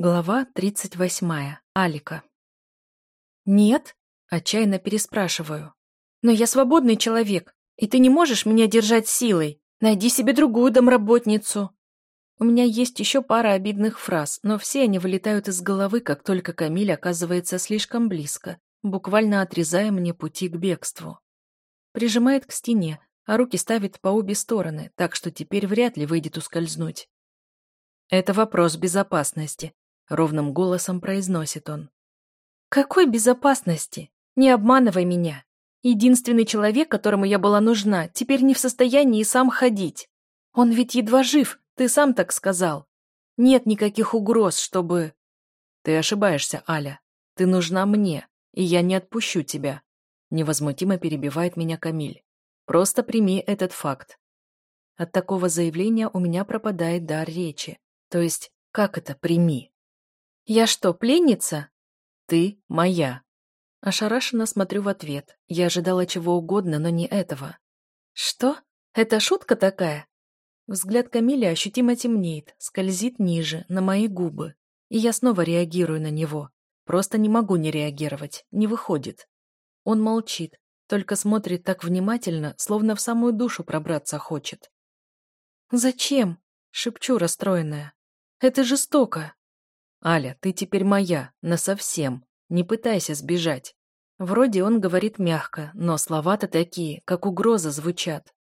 Глава 38. Алика. «Нет?» – отчаянно переспрашиваю. «Но я свободный человек, и ты не можешь меня держать силой. Найди себе другую домработницу». У меня есть еще пара обидных фраз, но все они вылетают из головы, как только Камиль оказывается слишком близко, буквально отрезая мне пути к бегству. Прижимает к стене, а руки ставит по обе стороны, так что теперь вряд ли выйдет ускользнуть. Это вопрос безопасности, Ровным голосом произносит он. «Какой безопасности? Не обманывай меня. Единственный человек, которому я была нужна, теперь не в состоянии сам ходить. Он ведь едва жив, ты сам так сказал. Нет никаких угроз, чтобы...» «Ты ошибаешься, Аля. Ты нужна мне, и я не отпущу тебя», невозмутимо перебивает меня Камиль. «Просто прими этот факт». От такого заявления у меня пропадает дар речи. То есть, как это «прими»? «Я что, пленница?» «Ты моя». Ошарашенно смотрю в ответ. Я ожидала чего угодно, но не этого. «Что? Это шутка такая?» Взгляд Камиля ощутимо темнеет, скользит ниже, на мои губы. И я снова реагирую на него. Просто не могу не реагировать, не выходит. Он молчит, только смотрит так внимательно, словно в самую душу пробраться хочет. «Зачем?» — шепчу расстроенная. «Это жестоко». «Аля, ты теперь моя, насовсем. Не пытайся сбежать». Вроде он говорит мягко, но слова-то такие, как угроза звучат.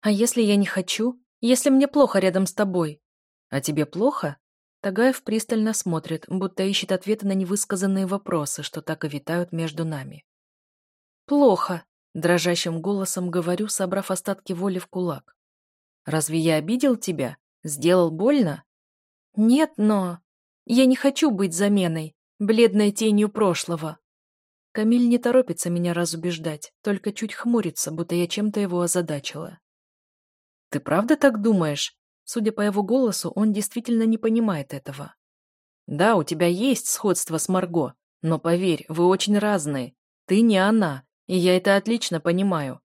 «А если я не хочу? Если мне плохо рядом с тобой?» «А тебе плохо?» Тагаев пристально смотрит, будто ищет ответы на невысказанные вопросы, что так и витают между нами. «Плохо», — дрожащим голосом говорю, собрав остатки воли в кулак. «Разве я обидел тебя? Сделал больно?» «Нет, но...» Я не хочу быть заменой, бледной тенью прошлого. Камиль не торопится меня разубеждать, только чуть хмурится, будто я чем-то его озадачила. «Ты правда так думаешь?» Судя по его голосу, он действительно не понимает этого. «Да, у тебя есть сходство с Марго, но поверь, вы очень разные. Ты не она, и я это отлично понимаю».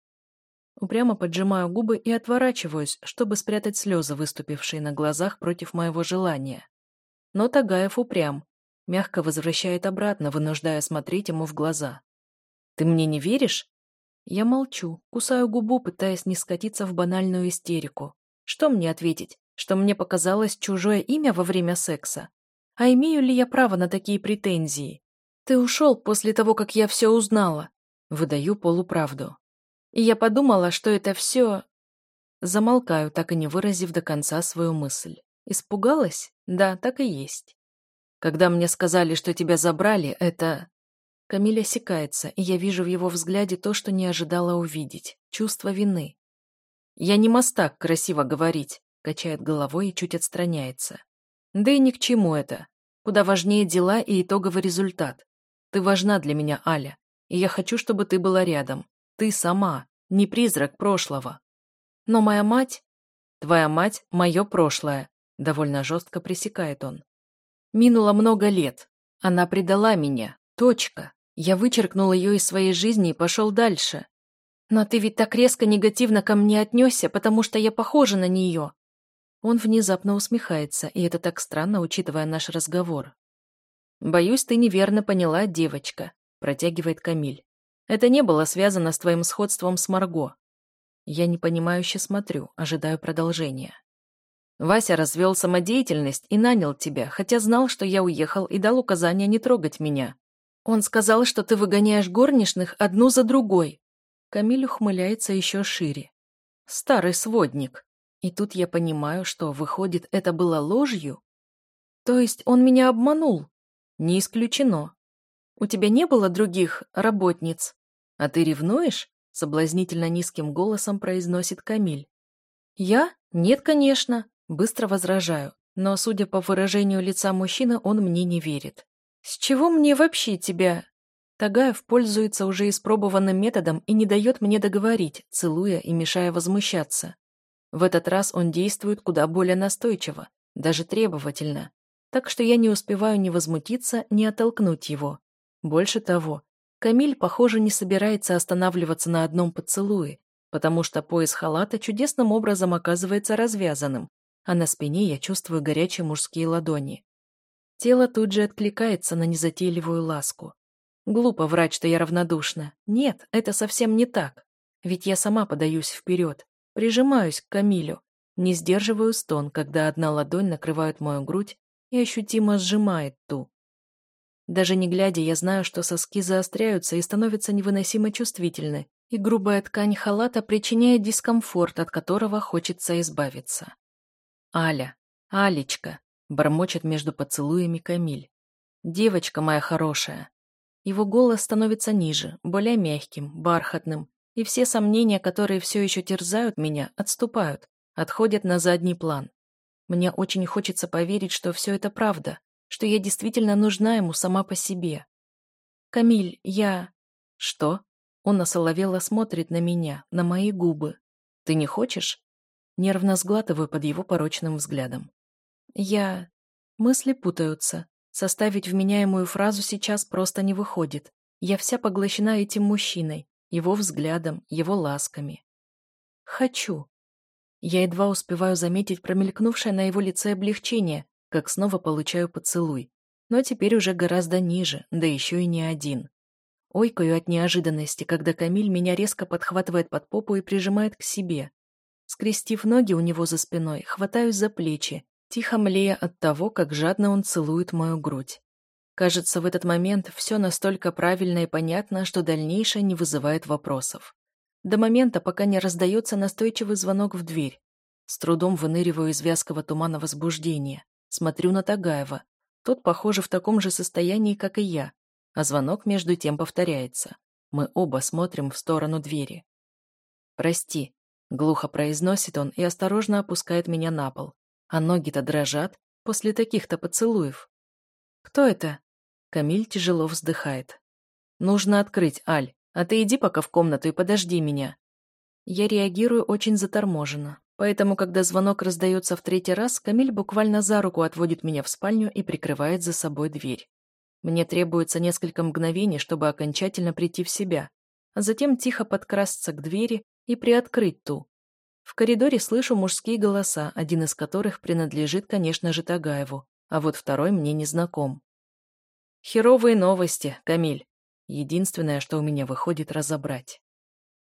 Упрямо поджимаю губы и отворачиваюсь, чтобы спрятать слезы, выступившие на глазах против моего желания. Но Тагаев упрям, мягко возвращает обратно, вынуждая смотреть ему в глаза. «Ты мне не веришь?» Я молчу, кусаю губу, пытаясь не скатиться в банальную истерику. Что мне ответить? Что мне показалось чужое имя во время секса? А имею ли я право на такие претензии? Ты ушел после того, как я все узнала. Выдаю полуправду. И я подумала, что это все... Замолкаю, так и не выразив до конца свою мысль. Испугалась? Да, так и есть. Когда мне сказали, что тебя забрали, это... Камиль осекается, и я вижу в его взгляде то, что не ожидала увидеть. Чувство вины. «Я не мастак красиво говорить», — качает головой и чуть отстраняется. «Да и ни к чему это. Куда важнее дела и итоговый результат. Ты важна для меня, Аля, и я хочу, чтобы ты была рядом. Ты сама, не призрак прошлого. Но моя мать... Твоя мать — мое прошлое, Довольно жестко пресекает он. Минуло много лет. Она предала меня. Точка. Я вычеркнул ее из своей жизни и пошел дальше. Но ты ведь так резко негативно ко мне отнесся, потому что я похожа на нее. Он внезапно усмехается, и это так странно, учитывая наш разговор. «Боюсь, ты неверно поняла, девочка», — протягивает Камиль. «Это не было связано с твоим сходством с Марго». Я непонимающе смотрю, ожидаю продолжения. Вася развел самодеятельность и нанял тебя, хотя знал, что я уехал и дал указание не трогать меня. Он сказал, что ты выгоняешь горничных одну за другой. Камиль ухмыляется еще шире. Старый сводник. И тут я понимаю, что, выходит, это было ложью? То есть он меня обманул? Не исключено. У тебя не было других работниц? А ты ревнуешь? Соблазнительно низким голосом произносит Камиль. Я? Нет, конечно. Быстро возражаю, но, судя по выражению лица мужчины, он мне не верит. «С чего мне вообще тебя...» Тагаев пользуется уже испробованным методом и не дает мне договорить, целуя и мешая возмущаться. В этот раз он действует куда более настойчиво, даже требовательно, так что я не успеваю ни возмутиться, ни оттолкнуть его. Больше того, Камиль, похоже, не собирается останавливаться на одном поцелуе, потому что пояс халата чудесным образом оказывается развязанным, а на спине я чувствую горячие мужские ладони. Тело тут же откликается на незатейливую ласку. Глупо врать, что я равнодушна. Нет, это совсем не так. Ведь я сама подаюсь вперед, прижимаюсь к Камилю, не сдерживаю стон, когда одна ладонь накрывает мою грудь и ощутимо сжимает ту. Даже не глядя, я знаю, что соски заостряются и становятся невыносимо чувствительны, и грубая ткань халата причиняет дискомфорт, от которого хочется избавиться. «Аля, Алечка», — бормочет между поцелуями Камиль. «Девочка моя хорошая». Его голос становится ниже, более мягким, бархатным, и все сомнения, которые все еще терзают меня, отступают, отходят на задний план. Мне очень хочется поверить, что все это правда, что я действительно нужна ему сама по себе. «Камиль, я...» «Что?» Он осоловело смотрит на меня, на мои губы. «Ты не хочешь?» Нервно сглатываю под его порочным взглядом. «Я...» Мысли путаются. Составить вменяемую фразу сейчас просто не выходит. Я вся поглощена этим мужчиной, его взглядом, его ласками. «Хочу». Я едва успеваю заметить промелькнувшее на его лице облегчение, как снова получаю поцелуй. Но теперь уже гораздо ниже, да еще и не один. Ойкаю от неожиданности, когда Камиль меня резко подхватывает под попу и прижимает к себе. Скрестив ноги у него за спиной, хватаюсь за плечи, тихо млея от того, как жадно он целует мою грудь. Кажется, в этот момент все настолько правильно и понятно, что дальнейшее не вызывает вопросов. До момента, пока не раздается настойчивый звонок в дверь. С трудом выныриваю из вязкого тумана возбуждения. Смотрю на Тагаева. Тот, похоже, в таком же состоянии, как и я. А звонок между тем повторяется. Мы оба смотрим в сторону двери. «Прости», — глухо произносит он и осторожно опускает меня на пол. А ноги-то дрожат после таких-то поцелуев. «Кто это?» Камиль тяжело вздыхает. «Нужно открыть, Аль, а ты иди пока в комнату и подожди меня». Я реагирую очень заторможенно. Поэтому, когда звонок раздается в третий раз, Камиль буквально за руку отводит меня в спальню и прикрывает за собой дверь. Мне требуется несколько мгновений, чтобы окончательно прийти в себя, а затем тихо подкрасться к двери и приоткрыть ту. В коридоре слышу мужские голоса, один из которых принадлежит, конечно же, Тагаеву, а вот второй мне не знаком. Херовые новости, Камиль. Единственное, что у меня выходит разобрать.